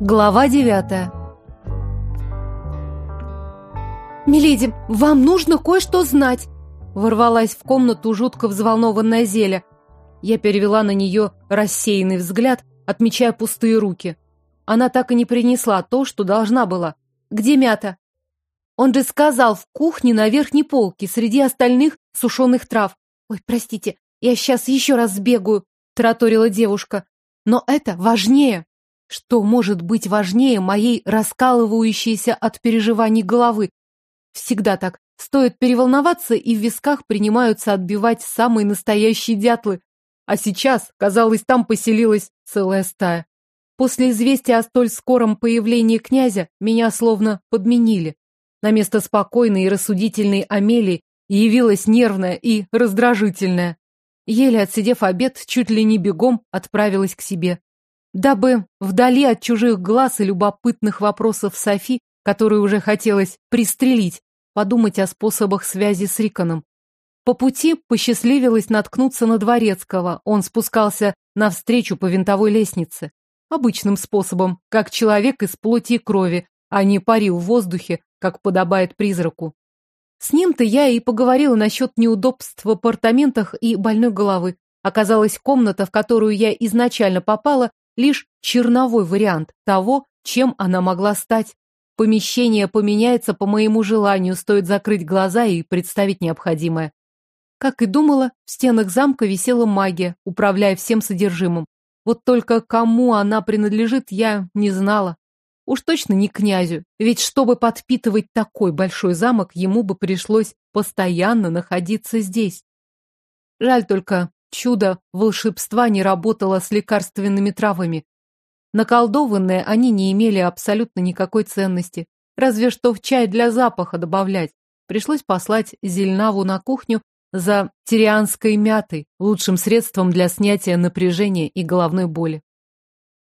Глава девятая «Миледи, вам нужно кое-что знать!» Ворвалась в комнату жутко взволнованная Зеля. Я перевела на нее рассеянный взгляд, отмечая пустые руки. Она так и не принесла то, что должна была. «Где мята?» Он же сказал, в кухне на верхней полке, среди остальных сушеных трав. «Ой, простите, я сейчас еще раз сбегаю», — тараторила девушка. «Но это важнее». Что может быть важнее моей раскалывающейся от переживаний головы? Всегда так. Стоит переволноваться, и в висках принимаются отбивать самые настоящие дятлы. А сейчас, казалось, там поселилась целая стая. После известия о столь скором появлении князя меня словно подменили. На место спокойной и рассудительной Амелии явилась нервная и раздражительная. Еле отсидев обед, чуть ли не бегом отправилась к себе дабы вдали от чужих глаз и любопытных вопросов Софи, которую уже хотелось пристрелить, подумать о способах связи с Риконом. По пути посчастливилось наткнуться на Дворецкого. Он спускался навстречу по винтовой лестнице. Обычным способом, как человек из плоти и крови, а не парил в воздухе, как подобает призраку. С ним-то я и поговорила насчет неудобств в апартаментах и больной головы. Оказалось, комната, в которую я изначально попала, лишь черновой вариант того, чем она могла стать. Помещение поменяется по моему желанию, стоит закрыть глаза и представить необходимое. Как и думала, в стенах замка висела магия, управляя всем содержимым. Вот только кому она принадлежит, я не знала. Уж точно не князю, ведь чтобы подпитывать такой большой замок, ему бы пришлось постоянно находиться здесь. Жаль только, Чудо волшебства не работало с лекарственными травами. Наколдованные они не имели абсолютно никакой ценности. Разве что в чай для запаха добавлять. Пришлось послать Зельнаву на кухню за тирианской мятой, лучшим средством для снятия напряжения и головной боли.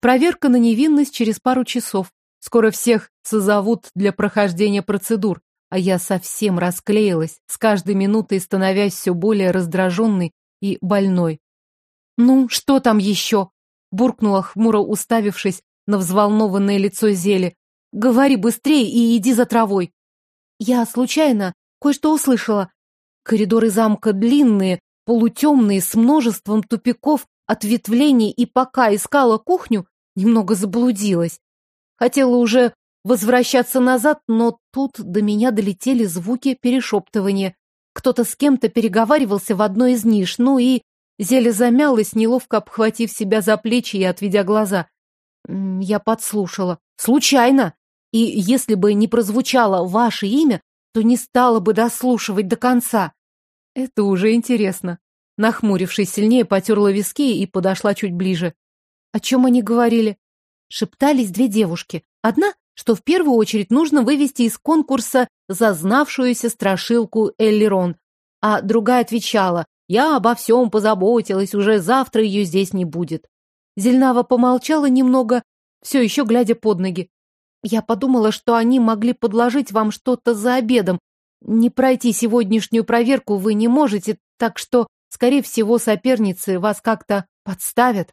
Проверка на невинность через пару часов. Скоро всех созовут для прохождения процедур, а я совсем расклеилась, с каждой минутой становясь все более раздраженной и больной. «Ну, что там еще?» — буркнула хмуро, уставившись на взволнованное лицо Зели. «Говори быстрее и иди за травой». Я случайно кое-что услышала. Коридоры замка длинные, полутемные, с множеством тупиков, ответвлений, и пока искала кухню, немного заблудилась. Хотела уже возвращаться назад, но тут до меня долетели звуки перешептывания. Кто-то с кем-то переговаривался в одной из ниш, ну и... Зеля замялась, неловко обхватив себя за плечи и отведя глаза. Я подслушала. Случайно. И если бы не прозвучало ваше имя, то не стала бы дослушивать до конца. Это уже интересно. Нахмурившись сильнее, потерла виски и подошла чуть ближе. О чем они говорили? Шептались две девушки. Одна что в первую очередь нужно вывести из конкурса зазнавшуюся страшилку Эллирон, а другая отвечала «Я обо всем позаботилась, уже завтра ее здесь не будет». Зельнава помолчала немного, все еще глядя под ноги. «Я подумала, что они могли подложить вам что-то за обедом. Не пройти сегодняшнюю проверку вы не можете, так что, скорее всего, соперницы вас как-то подставят».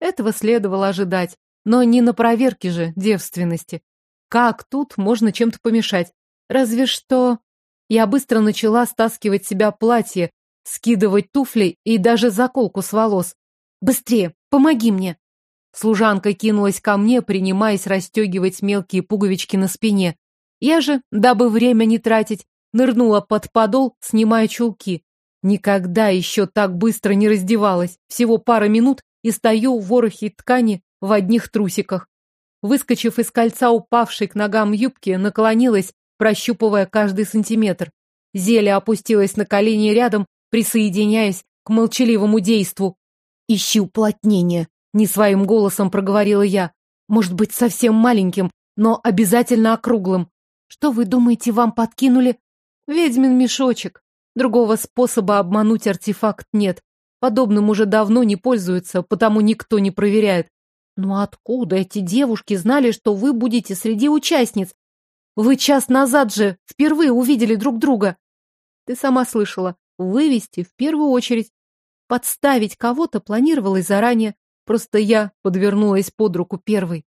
Этого следовало ожидать, но не на проверке же девственности. Как тут можно чем-то помешать? Разве что... Я быстро начала стаскивать себя платье, скидывать туфли и даже заколку с волос. «Быстрее! Помоги мне!» Служанка кинулась ко мне, принимаясь расстегивать мелкие пуговички на спине. Я же, дабы время не тратить, нырнула под подол, снимая чулки. Никогда еще так быстро не раздевалась. Всего пара минут и стою в ворохе ткани в одних трусиках. Выскочив из кольца упавшей к ногам юбки, наклонилась, прощупывая каждый сантиметр. Зелье опустилась на колени рядом, присоединяясь к молчаливому действу. «Ищи уплотнение», — не своим голосом проговорила я. «Может быть, совсем маленьким, но обязательно округлым. Что вы думаете, вам подкинули?» «Ведьмин мешочек. Другого способа обмануть артефакт нет. Подобным уже давно не пользуются, потому никто не проверяет. Но откуда эти девушки знали, что вы будете среди участниц? Вы час назад же впервые увидели друг друга. Ты сама слышала. Вывести в первую очередь. Подставить кого-то планировалось заранее. Просто я подвернулась под руку первой.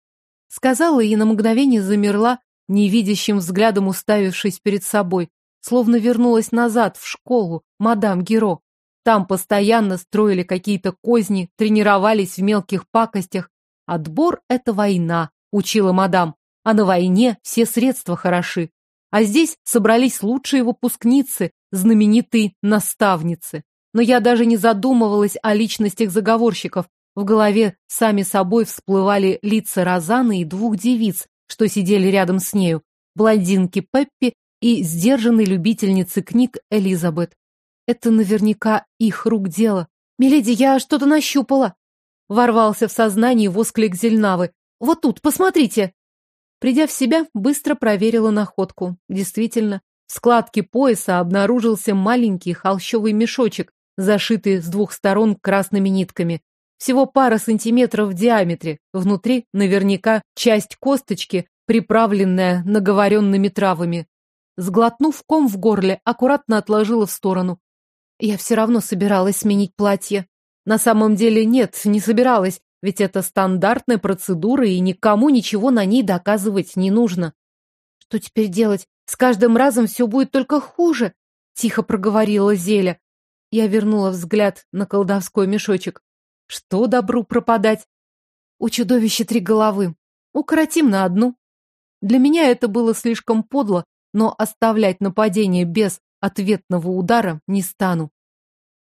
Сказала и на мгновение замерла, невидящим взглядом уставившись перед собой, словно вернулась назад в школу, мадам Геро. Там постоянно строили какие-то козни, тренировались в мелких пакостях. Отбор — это война, учила мадам, а на войне все средства хороши. А здесь собрались лучшие выпускницы, знаменитые наставницы. Но я даже не задумывалась о личностях заговорщиков. В голове сами собой всплывали лица Розаны и двух девиц, что сидели рядом с нею, блондинки Пеппи и сдержанной любительницы книг Элизабет. Это наверняка их рук дело. «Миледи, я что-то нащупала!» Ворвался в сознание восклик Зельнавы. «Вот тут, посмотрите!» Придя в себя, быстро проверила находку. Действительно, в складке пояса обнаружился маленький холщовый мешочек, зашитый с двух сторон красными нитками. Всего пара сантиметров в диаметре. Внутри наверняка часть косточки, приправленная наговоренными травами. Сглотнув ком в горле, аккуратно отложила в сторону. Я все равно собиралась сменить платье. На самом деле нет, не собиралась, ведь это стандартная процедура, и никому ничего на ней доказывать не нужно. Что теперь делать? С каждым разом все будет только хуже, тихо проговорила Зеля. Я вернула взгляд на колдовской мешочек. Что добру пропадать? У чудовища три головы. Укоротим на одну. Для меня это было слишком подло, но оставлять нападение без ответного удара не стану.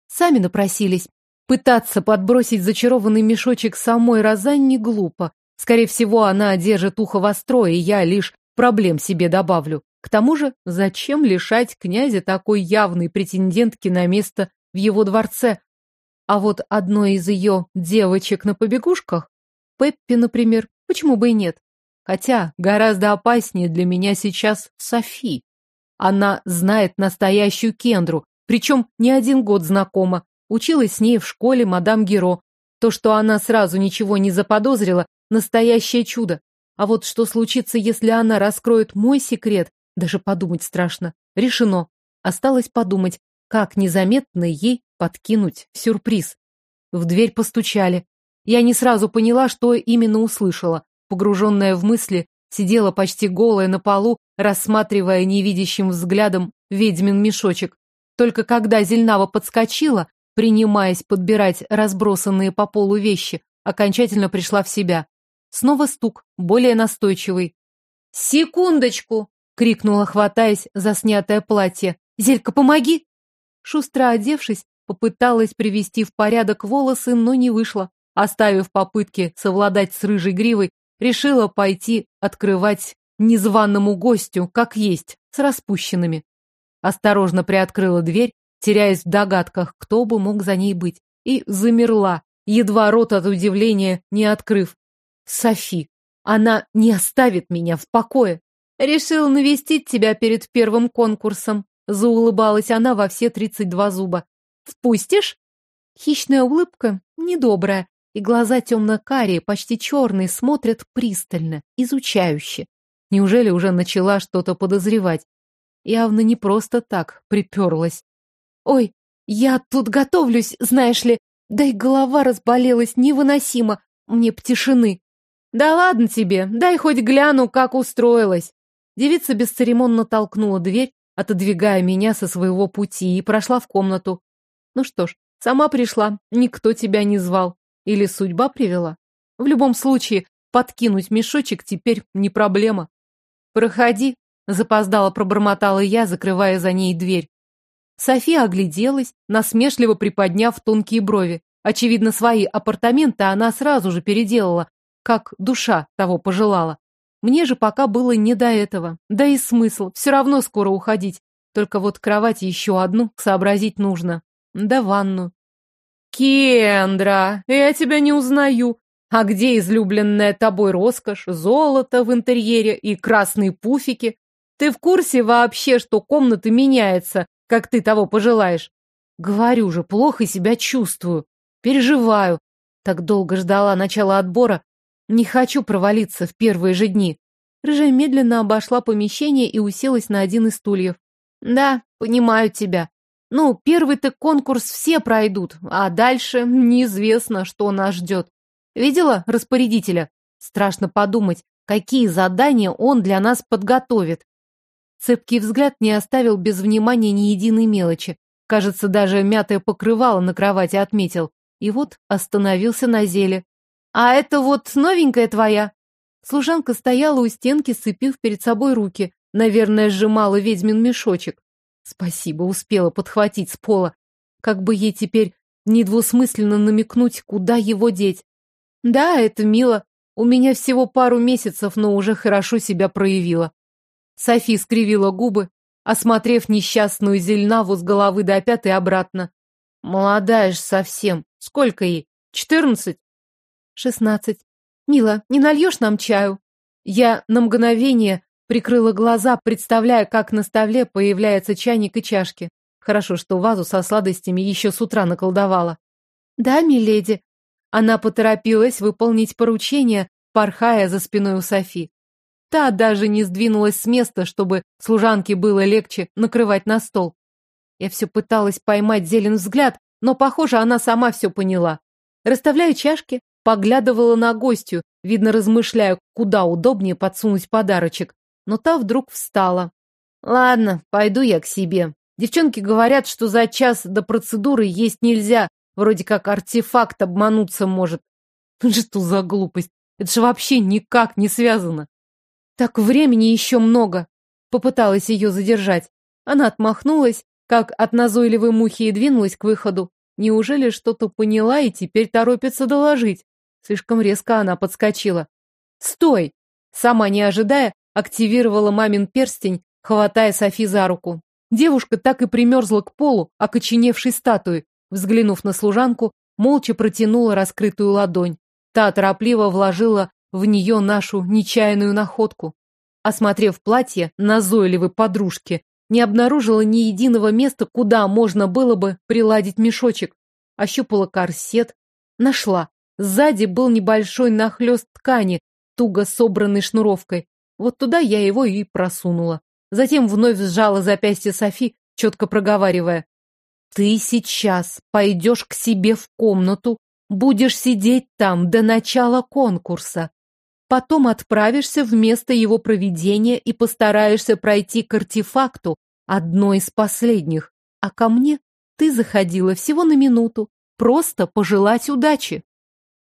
Сами напросились. Пытаться подбросить зачарованный мешочек самой Розань не глупо. Скорее всего, она держит ухо востро, и я лишь проблем себе добавлю. К тому же, зачем лишать князя такой явной претендентки на место в его дворце? А вот одной из ее девочек на побегушках, Пеппи, например, почему бы и нет? Хотя гораздо опаснее для меня сейчас Софи. Она знает настоящую Кендру, причем не один год знакома. Училась с ней в школе мадам Геро. То, что она сразу ничего не заподозрила, настоящее чудо. А вот что случится, если она раскроет мой секрет, даже подумать страшно. Решено. Осталось подумать, как незаметно ей подкинуть сюрприз. В дверь постучали. Я не сразу поняла, что именно услышала. Погруженная в мысли, сидела почти голая на полу, рассматривая невидящим взглядом ведьмин мешочек. Только когда Зельнава подскочила, принимаясь подбирать разбросанные по полу вещи, окончательно пришла в себя. Снова стук, более настойчивый. «Секундочку!» — крикнула, хватаясь за снятое платье. «Зелька, помоги!» Шустро одевшись, попыталась привести в порядок волосы, но не вышло. Оставив попытки совладать с рыжей гривой, решила пойти открывать незваному гостю, как есть, с распущенными. Осторожно приоткрыла дверь, теряясь в догадках, кто бы мог за ней быть, и замерла, едва рот от удивления не открыв. Софи, она не оставит меня в покое. Решил навестить тебя перед первым конкурсом. Заулыбалась она во все тридцать два зуба. Впустишь? Хищная улыбка, недобрая, и глаза темно-карие, почти черные, смотрят пристально, изучающе. Неужели уже начала что-то подозревать? Явно не просто так приперлась. Ой, я тут готовлюсь, знаешь ли, да и голова разболелась невыносимо, мне птишины. Да ладно тебе, дай хоть гляну, как устроилась. Девица бесцеремонно толкнула дверь, отодвигая меня со своего пути, и прошла в комнату. Ну что ж, сама пришла, никто тебя не звал. Или судьба привела? В любом случае, подкинуть мешочек теперь не проблема. Проходи, запоздало пробормотала я, закрывая за ней дверь. София огляделась, насмешливо приподняв тонкие брови. Очевидно, свои апартаменты она сразу же переделала, как душа того пожелала. Мне же пока было не до этого. Да и смысл, все равно скоро уходить. Только вот кровать еще одну сообразить нужно. Да ванну. «Кендра, я тебя не узнаю. А где излюбленная тобой роскошь, золото в интерьере и красные пуфики? Ты в курсе вообще, что комната меняется, как ты того пожелаешь? Говорю же, плохо себя чувствую. Переживаю. Так долго ждала начала отбора. Не хочу провалиться в первые же дни. Рыжая медленно обошла помещение и уселась на один из стульев. Да, понимаю тебя. Ну, первый-то конкурс все пройдут, а дальше неизвестно, что нас ждет. Видела распорядителя? Страшно подумать, какие задания он для нас подготовит. Цепкий взгляд не оставил без внимания ни единой мелочи. Кажется, даже мятое покрывало на кровати отметил. И вот остановился на зеле. «А это вот новенькая твоя?» Служанка стояла у стенки, сцепив перед собой руки. Наверное, сжимала ведьмин мешочек. Спасибо, успела подхватить с пола. Как бы ей теперь недвусмысленно намекнуть, куда его деть. Да, это мило. У меня всего пару месяцев, но уже хорошо себя проявила. Софи скривила губы, осмотрев несчастную зельнаву с головы до пят и обратно. Молодая ж совсем. Сколько ей? Четырнадцать? Шестнадцать. Мила, не нальешь нам чаю? Я на мгновение прикрыла глаза, представляя, как на столе появляется чайник и чашки. Хорошо, что вазу со сладостями еще с утра наколдовала. Да, миледи. Она поторопилась выполнить поручение, порхая за спиной у Софи. Та даже не сдвинулась с места, чтобы служанке было легче накрывать на стол. Я все пыталась поймать зелен взгляд, но, похоже, она сама все поняла. Расставляя чашки, поглядывала на гостью, видно, размышляя, куда удобнее подсунуть подарочек. Но та вдруг встала. «Ладно, пойду я к себе. Девчонки говорят, что за час до процедуры есть нельзя, вроде как артефакт обмануться может. Что за глупость? Это же вообще никак не связано. Так времени еще много. Попыталась ее задержать. Она отмахнулась, как от назойливой мухи и двинулась к выходу. Неужели что-то поняла и теперь торопится доложить? Слишком резко она подскочила. «Стой!» Сама не ожидая, активировала мамин перстень, хватая Софи за руку. Девушка так и примерзла к полу, окоченевшей статуи. Взглянув на служанку, молча протянула раскрытую ладонь. Та торопливо вложила в нее нашу нечаянную находку. Осмотрев платье назойливой подружки, не обнаружила ни единого места, куда можно было бы приладить мешочек. Ощупала корсет. Нашла. Сзади был небольшой нахлёст ткани, туго собранный шнуровкой. Вот туда я его и просунула. Затем вновь сжала запястье Софи, четко проговаривая. «Ты сейчас пойдешь к себе в комнату, будешь сидеть там до начала конкурса. Потом отправишься в место его проведения и постараешься пройти к артефакту, одной из последних. А ко мне ты заходила всего на минуту, просто пожелать удачи.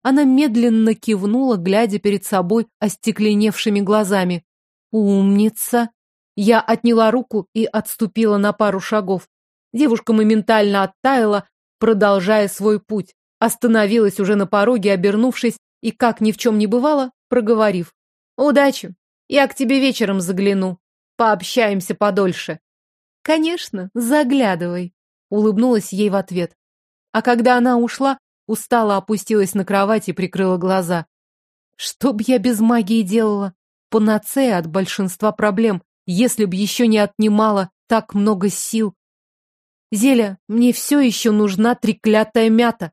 Она медленно кивнула, глядя перед собой остекленевшими глазами. «Умница!» Я отняла руку и отступила на пару шагов. Девушка моментально оттаяла, продолжая свой путь. Остановилась уже на пороге, обернувшись, и, как ни в чем не бывало, проговорив. «Удачи! Я к тебе вечером загляну. Пообщаемся подольше». «Конечно, заглядывай», — улыбнулась ей в ответ. А когда она ушла, устало опустилась на кровать и прикрыла глаза. Что б я без магии делала? Панацея от большинства проблем, если б еще не отнимала так много сил. Зеля, мне все еще нужна треклятая мята.